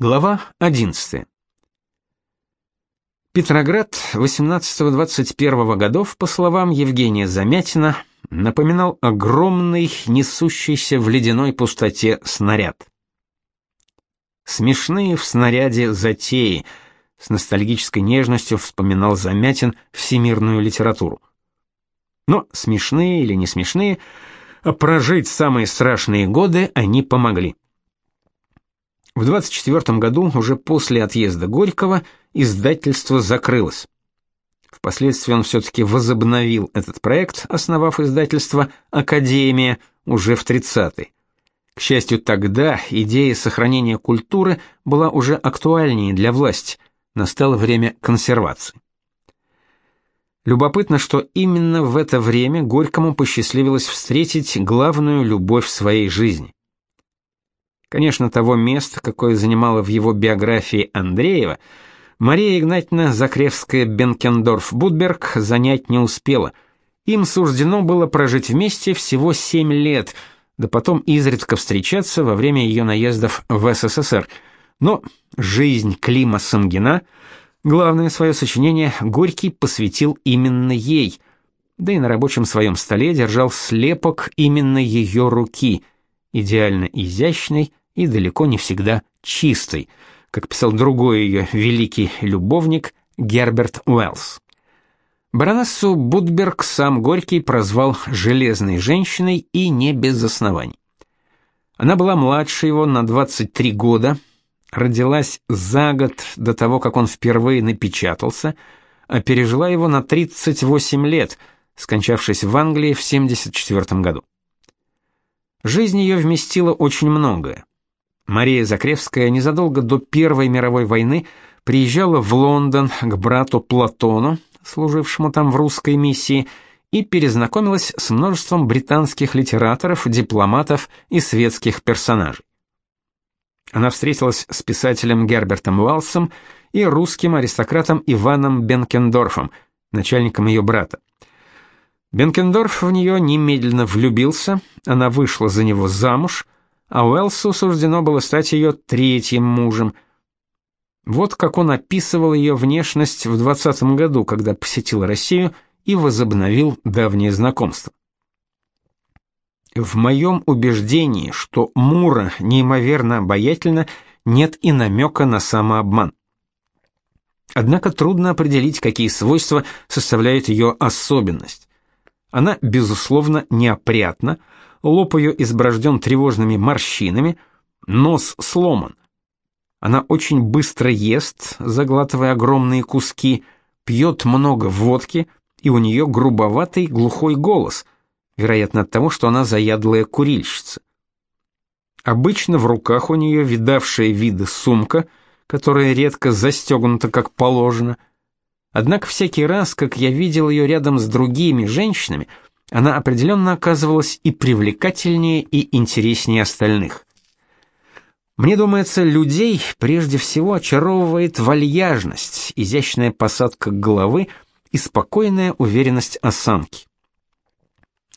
Глава 11. Петроград 18-21 годов, по словам Евгения Замятина, напоминал огромный, несущийся в ледяной пустоте снаряд. Смешные в снаряде затеи, с ностальгической нежностью вспоминал Замятин всемирную литературу. Но смешные или не смешные, а прожить самые страшные годы они помогли. В 24 году, уже после отъезда Горького, издательство закрылось. Впоследствии он все-таки возобновил этот проект, основав издательство «Академия» уже в 30-е. К счастью, тогда идея сохранения культуры была уже актуальнее для власти, настало время консервации. Любопытно, что именно в это время Горькому посчастливилось встретить главную любовь своей жизни. Конечно, того места, какое занимала в его биографии Андреева, Мария Игнатьевна Закревская-Бенкендорф-Будберг занять не успела. Им суждено было прожить вместе всего семь лет, да потом изредка встречаться во время ее наездов в СССР. Но жизнь Клима Самгина, главное свое сочинение Горький посвятил именно ей. Да и на рабочем своем столе держал слепок именно ее руки, идеально изящный, и далеко не всегда чистой, как писал другой ее великий любовник Герберт Уэллс. Баронессу Будберг сам Горький прозвал «железной женщиной» и не без оснований. Она была младше его на 23 года, родилась за год до того, как он впервые напечатался, а пережила его на 38 лет, скончавшись в Англии в 74 году. Жизнь ее вместила очень многое. Мария Закревская незадолго до Первой мировой войны приезжала в Лондон к брату Платону, служившему там в русской миссии, и перезнакомилась с множеством британских литераторов, дипломатов и светских персонажей. Она встретилась с писателем Гербертом Уэллсом и русским аристократом Иваном Бенкендорфом, начальником ее брата. Бенкендорф в нее немедленно влюбился, она вышла за него замуж, а Уэлсу суждено было стать ее третьим мужем. Вот как он описывал ее внешность в 20 году, когда посетил Россию и возобновил давнее знакомство. В моем убеждении, что Мура неимоверно обаятельна, нет и намека на самообман. Однако трудно определить, какие свойства составляют ее особенность. Она, безусловно, неопрятна, лоб ее изброжден тревожными морщинами, нос сломан. Она очень быстро ест, заглатывая огромные куски, пьет много водки, и у нее грубоватый глухой голос, вероятно от того, что она заядлая курильщица. Обычно в руках у нее видавшая виды сумка, которая редко застегнута как положено. Однако всякий раз, как я видел ее рядом с другими женщинами, она определенно оказывалась и привлекательнее, и интереснее остальных. Мне думается, людей прежде всего очаровывает вальяжность, изящная посадка головы и спокойная уверенность осанки.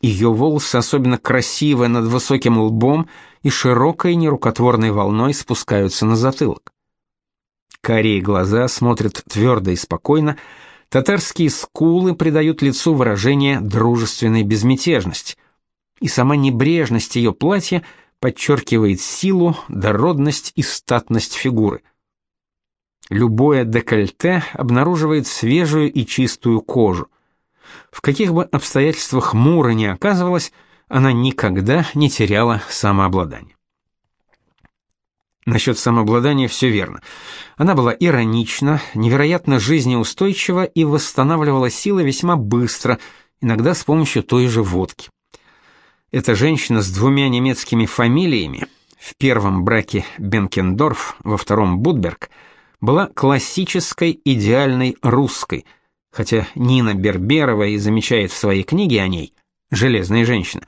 Ее волосы особенно красивые над высоким лбом и широкой нерукотворной волной спускаются на затылок. Карие глаза смотрят твердо и спокойно, Татарские скулы придают лицу выражение дружественной безмятежности, и сама небрежность ее платья подчеркивает силу, дородность и статность фигуры. Любое декольте обнаруживает свежую и чистую кожу. В каких бы обстоятельствах Мура ни оказывалась, она никогда не теряла самообладание. Насчет самообладания все верно. Она была иронична, невероятно жизнеустойчива и восстанавливала силы весьма быстро, иногда с помощью той же водки. Эта женщина с двумя немецкими фамилиями, в первом браке Бенкендорф, во втором Будберг, была классической идеальной русской, хотя Нина Берберова и замечает в своей книге о ней «Железная женщина»,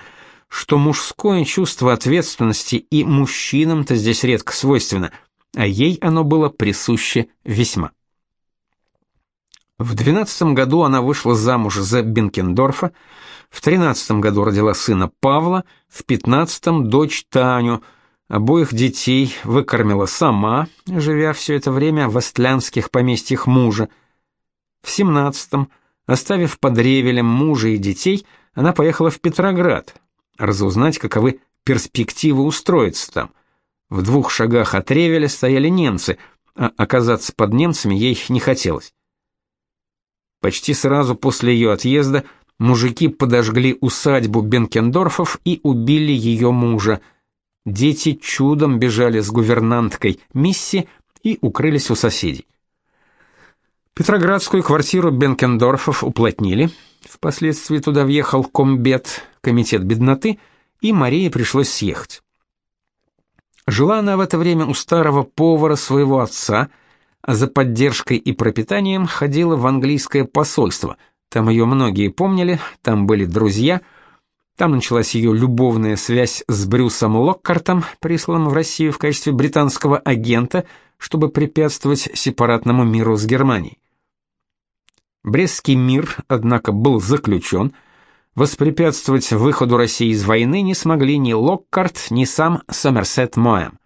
что мужское чувство ответственности и мужчинам-то здесь редко свойственно, а ей оно было присуще весьма. В 12 году она вышла замуж за Бенкендорфа, в 13 году родила сына Павла, в 15 дочь Таню, Обоих детей выкормила сама, живя все это время в остлянских поместьях мужа. В семнадцатом, оставив под Ревелем мужа и детей, она поехала в Петроград, разузнать, каковы перспективы устроиться там. В двух шагах от Ревеля стояли немцы, а оказаться под немцами ей не хотелось. Почти сразу после ее отъезда мужики подожгли усадьбу Бенкендорфов и убили ее мужа – Дети чудом бежали с гувернанткой Мисси и укрылись у соседей. Петроградскую квартиру Бенкендорфов уплотнили. Впоследствии туда въехал комбет, комитет бедноты, и Марии пришлось съехать. Жила она в это время у старого повара своего отца, а за поддержкой и пропитанием ходила в английское посольство. Там ее многие помнили, там были друзья – там началась ее любовная связь с Брюсом Локкартом, присланным в Россию в качестве британского агента, чтобы препятствовать сепаратному миру с Германией. Брестский мир, однако, был заключен. Воспрепятствовать выходу России из войны не смогли ни Локкарт, ни сам Сомерсет Моэм.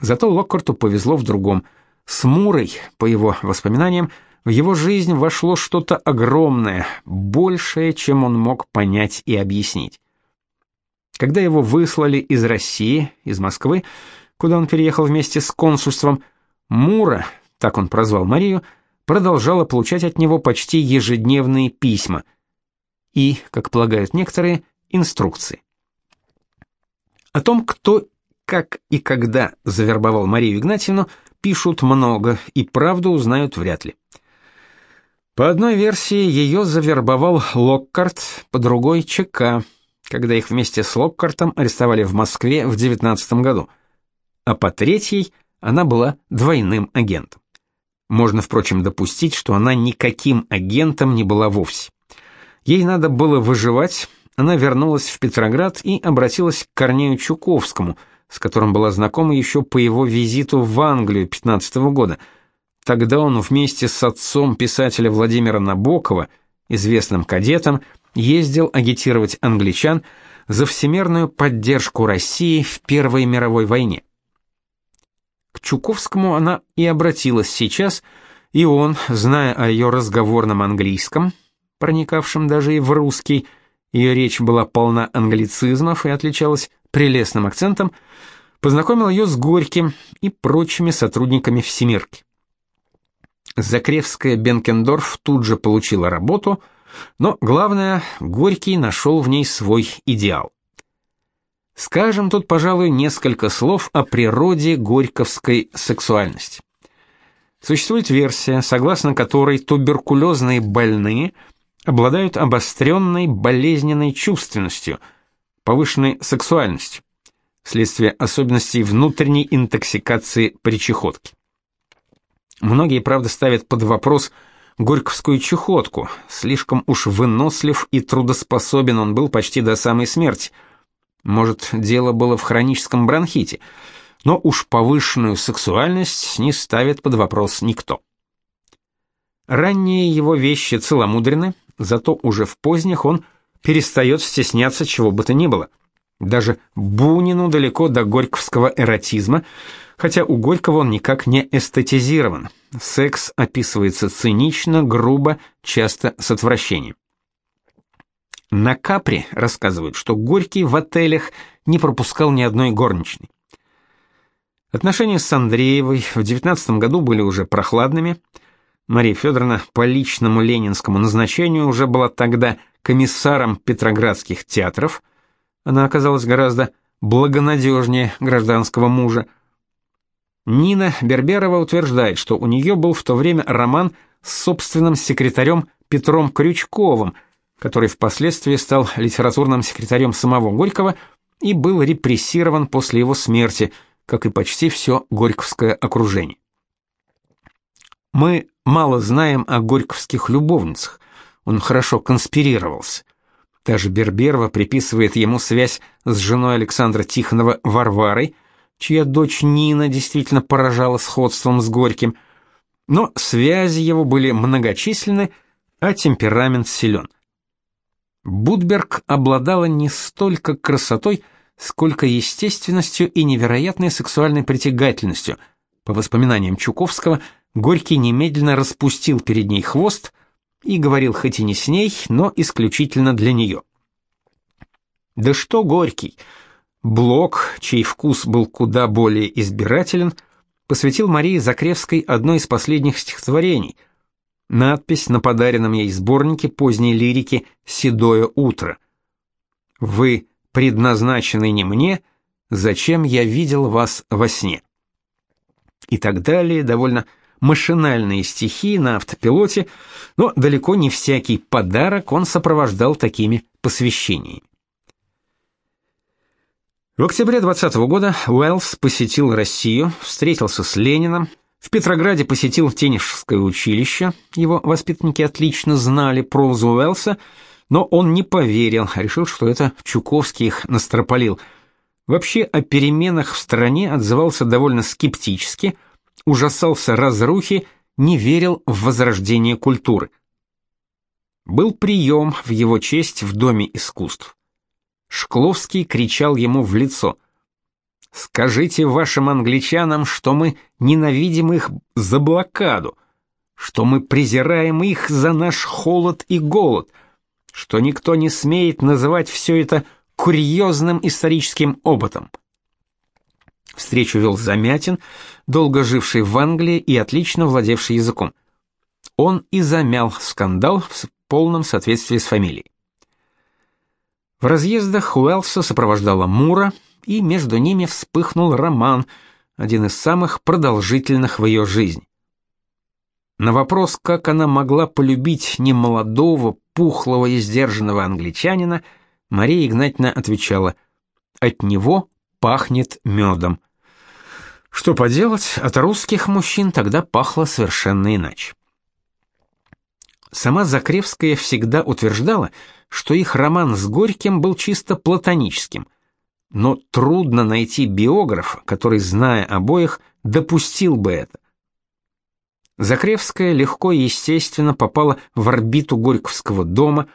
Зато Локкарту повезло в другом. С Мурой, по его воспоминаниям, в его жизнь вошло что-то огромное, большее, чем он мог понять и объяснить. Когда его выслали из России, из Москвы, куда он переехал вместе с консульством, Мура, так он прозвал Марию, продолжала получать от него почти ежедневные письма и, как полагают некоторые, инструкции. О том, кто, как и когда завербовал Марию Игнатьевну, пишут много, и правду узнают вряд ли. По одной версии ее завербовал Локкарт, по другой ЧК, когда их вместе с Локкартом арестовали в Москве в 19 году. А по третьей она была двойным агентом. Можно, впрочем, допустить, что она никаким агентом не была вовсе. Ей надо было выживать, она вернулась в Петроград и обратилась к Корнею Чуковскому, с которым была знакома еще по его визиту в Англию 15 -го года – Тогда он вместе с отцом писателя Владимира Набокова, известным кадетом, ездил агитировать англичан за всемирную поддержку России в Первой мировой войне. Чуковскому она и обратилась сейчас, и он, зная о ее разговорном английском, проникавшем даже и в русский, ее речь была полна англицизмов и отличалась прелестным акцентом, познакомил ее с Горьким и прочими сотрудниками Всемирки. Закревская Бенкендорф тут же получила работу, но главное, Горький нашел в ней свой идеал. Скажем тут, пожалуй, несколько слов о природе горьковской сексуальности. Существует версия, согласно которой туберкулезные больные обладают обостренной болезненной чувственностью, повышенной сексуальностью, вследствие особенностей внутренней интоксикации при чехотке. Многие, правда, ставят под вопрос горьковскую чехотку. Слишком уж вынослив и трудоспособен он был почти до самой смерти. Может, дело было в хроническом бронхите, но уж повышенную сексуальность не ставит под вопрос никто. Ранние его вещи целомудрены, зато уже в поздних он перестает стесняться чего бы то ни было. Даже Бунину далеко до горьковского эротизма, хотя у Горького он никак не эстетизирован. Секс описывается цинично, грубо, часто с отвращением. На Капри рассказывают, что Горький в отелях не пропускал ни одной горничной. Отношения с Андреевой в 19 году были уже прохладными. Мария Федоровна по личному ленинскому назначению уже была тогда комиссаром петроградских театров. Она оказалась гораздо благонадежнее гражданского мужа. Нина Берберова утверждает, что у нее был в то время роман с собственным секретарем Петром Крючковым, который впоследствии стал литературным секретарем самого Горького и был репрессирован после его смерти, как и почти все горьковское окружение. Мы мало знаем о горьковских любовницах. Он хорошо конспирировался. Даже Берберова приписывает ему связь с женой Александра Тихонова Варварой – чья дочь Нина действительно поражала сходством с Горьким, но связи его были многочисленны, а темперамент силен. Будберг обладала не столько красотой, сколько естественностью и невероятной сексуальной притягательностью. По воспоминаниям Чуковского, Горький немедленно распустил перед ней хвост и говорил хоть и не с ней, но исключительно для нее. Да что Горький? Блок, чей вкус был куда более избирателен, посвятил Марии Закревской одно из последних стихотворений. Надпись на подаренном ей сборнике поздней лирики «Седое утро». «Вы предназначены не мне, зачем я видел вас во сне?» И так далее, довольно машинальные стихи на автопилоте, но далеко не всякий подарок он сопровождал такими посвящениями. В октябре 20 -го года Уэллс посетил Россию, встретился с Лениным, в Петрограде посетил Тенежское училище. Его воспитанники отлично знали прозу Уэллса, но он не поверил, решил, что это Чуковский их настропалил. Вообще о переменах в стране отзывался довольно скептически, ужасался разрухи, не верил в возрождение культуры. Был прием в его честь в Доме искусств. Шкловский кричал ему в лицо. «Скажите вашим англичанам, что мы ненавидим их за блокаду, что мы презираем их за наш холод и голод, что никто не смеет называть все это курьезным историческим опытом». Встречу вел Замятин, долго живший в Англии и отлично владевший языком. Он и замял скандал в полном соответствии с фамилией. В разъездах Уэлса сопровождала Мура, и между ними вспыхнул роман, один из самых продолжительных в ее жизни. На вопрос, как она могла полюбить немолодого, пухлого и сдержанного англичанина, Мария Игнатьевна отвечала: "От него пахнет медом». Что поделать, от русских мужчин тогда пахло совершенно иначе. Сама Закревская всегда утверждала, что их роман с Горьким был чисто платоническим. Но трудно найти биографа, который, зная обоих, допустил бы это. Закревская легко и естественно попала в орбиту Горьковского дома,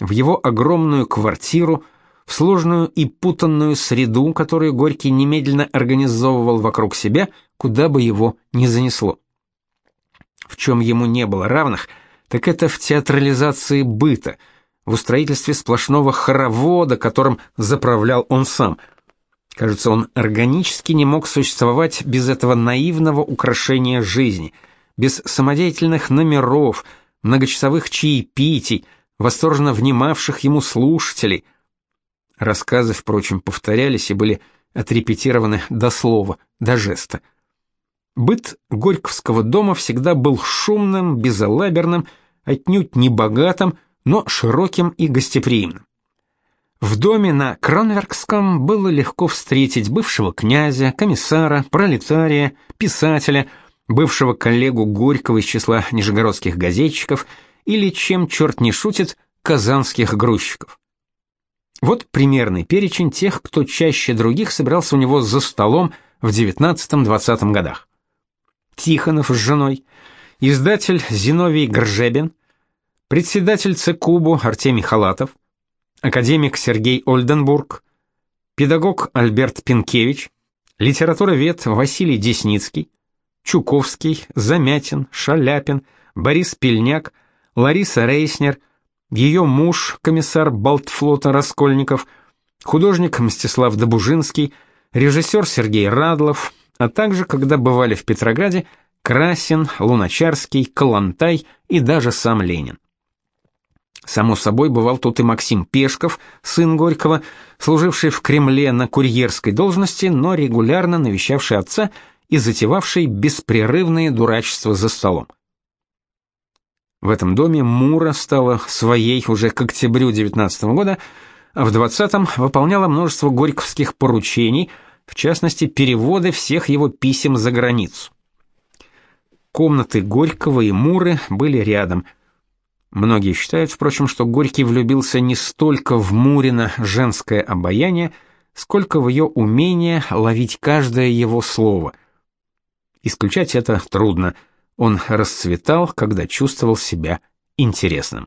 в его огромную квартиру, в сложную и путанную среду, которую Горький немедленно организовывал вокруг себя, куда бы его ни занесло. В чем ему не было равных, так это в театрализации быта – в устроительстве сплошного хоровода, которым заправлял он сам. Кажется, он органически не мог существовать без этого наивного украшения жизни, без самодеятельных номеров, многочасовых чаепитий, восторженно внимавших ему слушателей. Рассказы, впрочем, повторялись и были отрепетированы до слова, до жеста. Быт Горьковского дома всегда был шумным, безалаберным, отнюдь не богатым, но широким и гостеприимным. В доме на Кронверкском было легко встретить бывшего князя, комиссара, пролетария, писателя, бывшего коллегу Горького из числа нижегородских газетчиков или, чем черт не шутит, казанских грузчиков. Вот примерный перечень тех, кто чаще других собирался у него за столом в 19-20 годах. Тихонов с женой, издатель Зиновий Гржебин, председатель ЦКУБу Артемий Халатов, академик Сергей Ольденбург, педагог Альберт Пинкевич, литературовед Василий Десницкий, Чуковский, Замятин, Шаляпин, Борис Пельняк, Лариса Рейснер, ее муж, комиссар Балтфлота Раскольников, художник Мстислав Добужинский, режиссер Сергей Радлов, а также, когда бывали в Петрограде, Красин, Луначарский, Калантай и даже сам Ленин. Само собой, бывал тут и Максим Пешков, сын Горького, служивший в Кремле на курьерской должности, но регулярно навещавший отца и затевавший беспрерывные дурачества за столом. В этом доме Мура стала своей уже к октябрю 19 года, а в 20-м выполняла множество горьковских поручений, в частности, переводы всех его писем за границу. Комнаты Горького и Муры были рядом – Многие считают, впрочем, что Горький влюбился не столько в Мурина женское обаяние, сколько в ее умение ловить каждое его слово. Исключать это трудно. Он расцветал, когда чувствовал себя интересным.